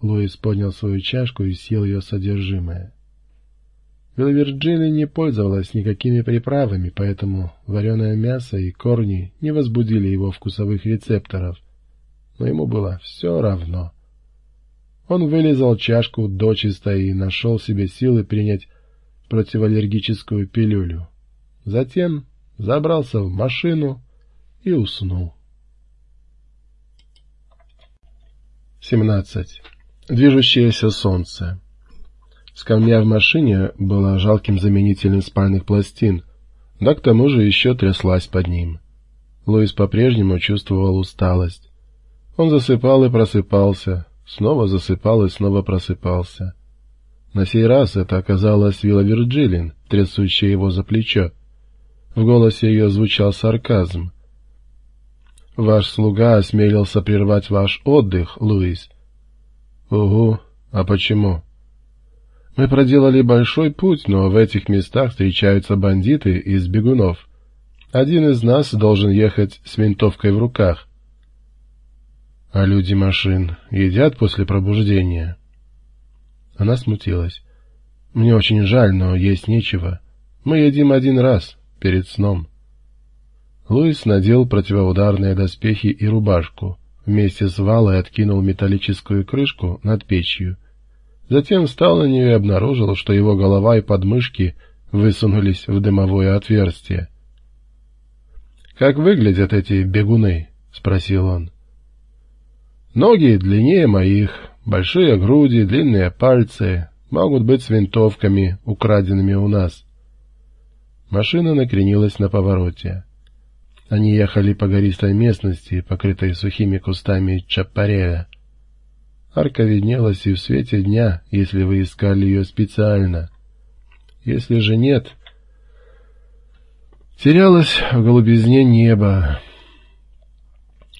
Луис поднял свою чашку и съел ее содержимое. Вилвирджили не пользовалась никакими приправами, поэтому вареное мясо и корни не возбудили его вкусовых рецепторов. Но ему было все равно. Он вылезал чашку дочисто и нашел себе силы принять противоаллергическую пилюлю. Затем забрался в машину и уснул. 17. Движущееся солнце Скамья в машине была жалким заменителем спальных пластин, да к тому же еще тряслась под ним. Луис по-прежнему чувствовал усталость. Он засыпал и просыпался, снова засыпал и снова просыпался. На сей раз это оказалась Вилла Вирджилин, трясущая его за плечо. В голосе ее звучал сарказм. «Ваш слуга осмелился прервать ваш отдых, Луис». «Угу. А почему?» Мы проделали большой путь, но в этих местах встречаются бандиты из бегунов. Один из нас должен ехать с винтовкой в руках. А люди машин едят после пробуждения? Она смутилась. Мне очень жаль, но есть нечего. Мы едим один раз, перед сном. Луис надел противоударные доспехи и рубашку. Вместе с валой откинул металлическую крышку над печью — Затем встал на нее и обнаружил, что его голова и подмышки высунулись в дымовое отверстие. «Как выглядят эти бегуны?» — спросил он. «Ноги длиннее моих, большие груди, длинные пальцы, могут быть с винтовками, украденными у нас». Машина накренилась на повороте. Они ехали по гористой местности, покрытой сухими кустами чапареля. Арка виднелась и в свете дня, если вы искали ее специально. Если же нет, терялась в голубизне неба.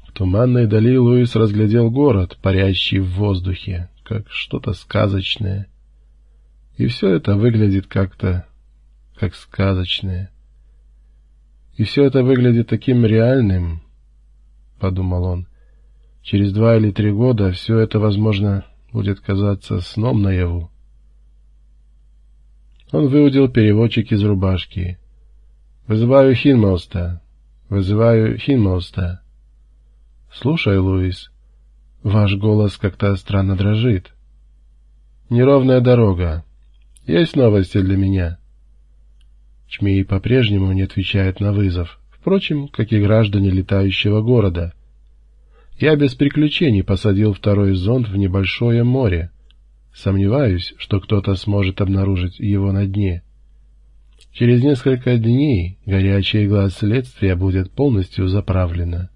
В туманной дали Луис разглядел город, парящий в воздухе, как что-то сказочное. И все это выглядит как-то, как сказочное. И все это выглядит таким реальным, — подумал он. Через два или три года все это, возможно, будет казаться сном наяву. Он выудил переводчик из рубашки. «Вызываю Хинмоста. Вызываю Хинмоста». «Слушай, Луис, ваш голос как-то странно дрожит. Неровная дорога. Есть новости для меня?» Чмей по-прежнему не отвечает на вызов, впрочем, как и граждане летающего города — я без приключений посадил второй зонд в небольшое море. Сомневаюсь, что кто-то сможет обнаружить его на дне. Через несколько дней горячая игла следствия будет полностью заправлена.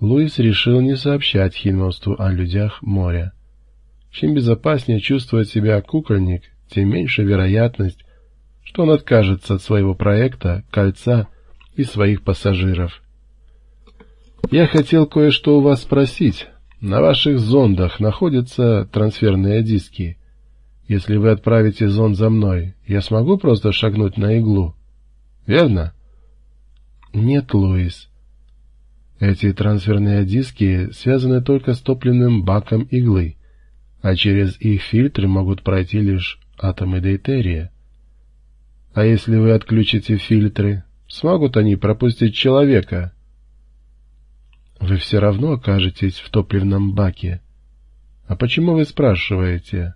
Луис решил не сообщать Хинмосту о людях моря. Чем безопаснее чувствует себя кукольник, тем меньше вероятность, что он откажется от своего проекта, кольца и своих пассажиров. Я хотел кое-что у вас спросить. На ваших зондах находятся трансферные диски. Если вы отправите зонд за мной, я смогу просто шагнуть на иглу? Верно? Нет, Луис. Эти трансферные диски связаны только с топливным баком иглы, а через их фильтры могут пройти лишь атомы дейтерия. А если вы отключите фильтры, смогут они пропустить человека — вы все равно окажетесь в топливном баке. А почему вы спрашиваете?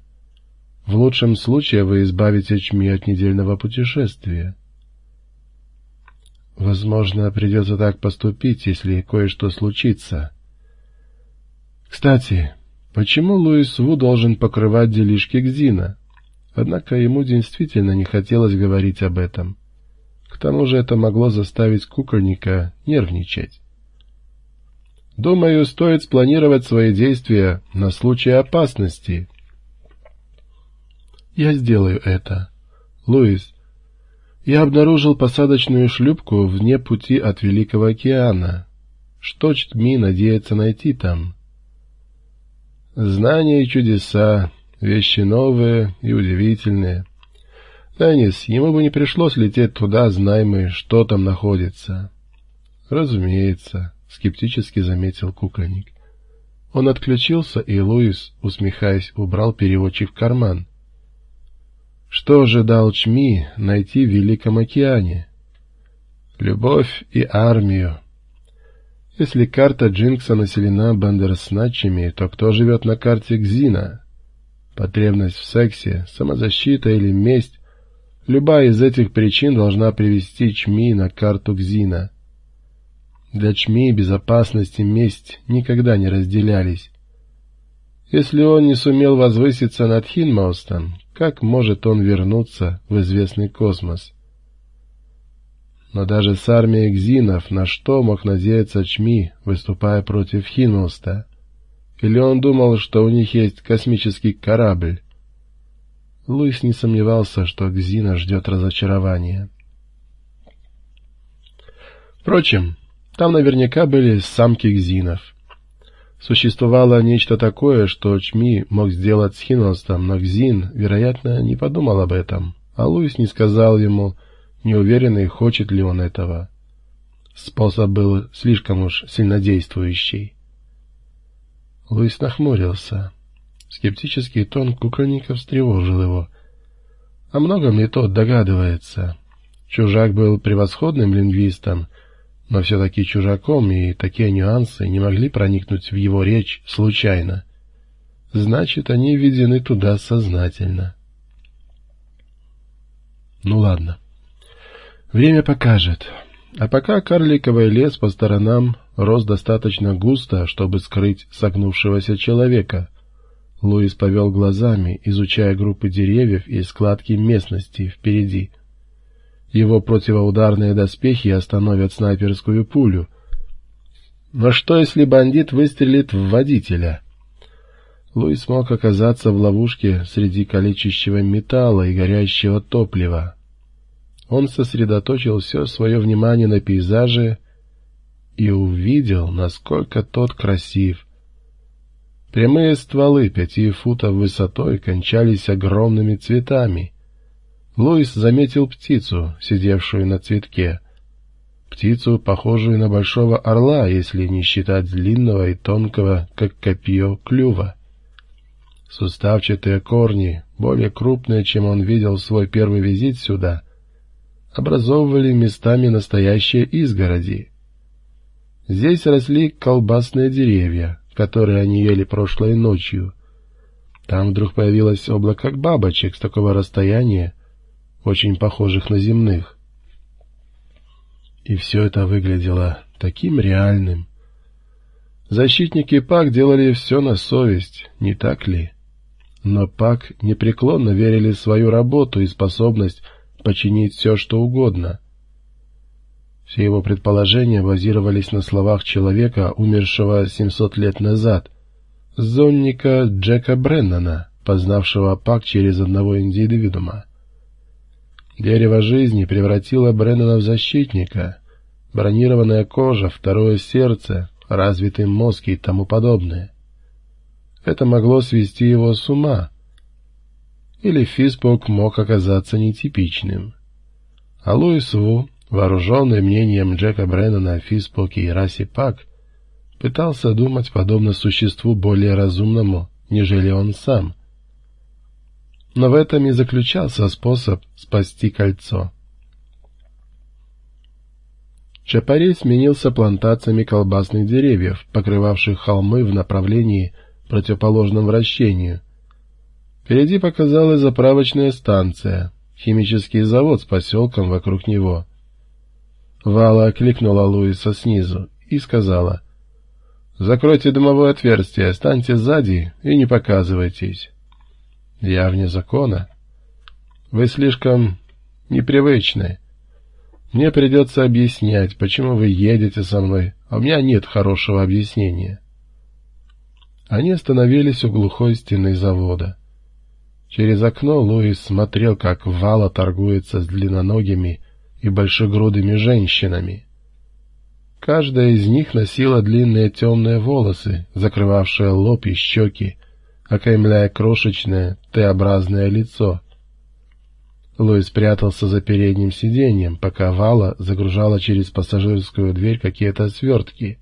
В лучшем случае вы избавите Чми от недельного путешествия. Возможно, придется так поступить, если кое-что случится. Кстати, почему Луис Ву должен покрывать делишки Гзина? Однако ему действительно не хотелось говорить об этом. К тому же это могло заставить кукольника нервничать. Думаю, стоит спланировать свои действия на случай опасности. Я сделаю это. Луис, я обнаружил посадочную шлюпку вне пути от Великого океана. Что Чтми надеется найти там? Знания и чудеса, вещи новые и удивительные. Танис, ему бы не пришлось лететь туда, знаемый, что там находится. Разумеется скептически заметил кукольник. Он отключился, и Луис, усмехаясь, убрал переводчик в карман. Что же дал Чми найти в Великом океане? Любовь и армию. Если карта Джинкса населена бандерсначами, то кто живет на карте Гзина? Потребность в сексе, самозащита или месть? Любая из этих причин должна привести Чми на карту Гзина. Для Чми безопасность и месть никогда не разделялись. Если он не сумел возвыситься над Хинмаустом, как может он вернуться в известный космос? Но даже с армией Гзинов на что мог надеяться Чми, выступая против Хинмауста? Или он думал, что у них есть космический корабль? Луис не сомневался, что Гзина ждет разочарования. Впрочем, там наверняка были самки гзинов. Существовало нечто такое, что Чми мог сделать с Хиностом, но Гзин, вероятно, не подумал об этом, а Луис не сказал ему, неуверенный, хочет ли он этого. Способ был слишком уж сильнодействующий. Луис нахмурился. Скептический тон кукольника встревожил его. О многом ли тот догадывается? Чужак был превосходным лингвистом, но все-таки чужаком, и такие нюансы не могли проникнуть в его речь случайно. Значит, они введены туда сознательно. Ну ладно. Время покажет. А пока карликовый лес по сторонам рос достаточно густо, чтобы скрыть согнувшегося человека. Луис повел глазами, изучая группы деревьев и складки местности впереди — его противоударные доспехи остановят снайперскую пулю. Но что, если бандит выстрелит в водителя? Луис мог оказаться в ловушке среди калечащего металла и горящего топлива. Он сосредоточил все свое внимание на пейзаже и увидел, насколько тот красив. Прямые стволы пяти футов высотой кончались огромными цветами — Луис заметил птицу, сидевшую на цветке. Птицу, похожую на большого орла, если не считать длинного и тонкого, как копье, клюва. Суставчатые корни, более крупные, чем он видел в свой первый визит сюда, образовывали местами настоящие изгороди. Здесь росли колбасные деревья, которые они ели прошлой ночью. Там вдруг появилось облако бабочек с такого расстояния, очень похожих на земных. И все это выглядело таким реальным. Защитники ПАК делали все на совесть, не так ли? Но ПАК непреклонно верили в свою работу и способность починить все, что угодно. Все его предположения базировались на словах человека, умершего 700 лет назад, зонника Джека Бреннана, познавшего ПАК через одного индивидуума. Дерево жизни превратило Бреннана в защитника. Бронированная кожа, второе сердце, развитый мозг и тому подобное. Это могло свести его с ума. Или Фиспок мог оказаться нетипичным. А Луис Ву, вооруженный мнением Джека Бреннана о Фиспоке и расе Пак, пытался думать подобно существу более разумному, нежели он сам — но в этом и заключался способ спасти кольцо. Чапарей сменился плантациями колбасных деревьев, покрывавших холмы в направлении, противоположном вращению. Впереди показалась заправочная станция, химический завод с поселком вокруг него. Вала окликнула Луиса снизу и сказала, «Закройте дымовое отверстие, станьте сзади и не показывайтесь». Я вне закона. Вы слишком непривычны. Мне придется объяснять, почему вы едете со мной, а у меня нет хорошего объяснения. Они остановились у глухой стены завода. Через окно Луис смотрел, как Вала торгуется с длинноногими и большегрудыми женщинами. Каждая из них носила длинные темные волосы, закрывавшие лоб и щеки, окаймляя крошечное Т-образное лицо. Луис спрятался за передним сиденьем, пока Вала загружала через пассажирскую дверь какие-то свертки.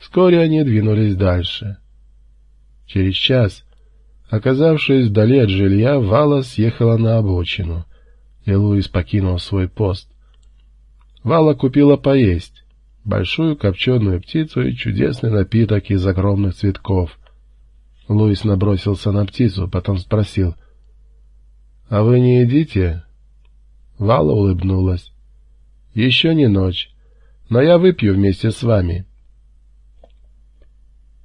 Вскоре они двинулись дальше. Через час, оказавшись вдали от жилья, Вала съехала на обочину, и Луис покинул свой пост. Вала купила поесть, большую копченую птицу и чудесный напиток из огромных цветков. Луис набросился на птицу, потом спросил, «А вы не едите?» Вала улыбнулась. «Еще не ночь, но я выпью вместе с вами».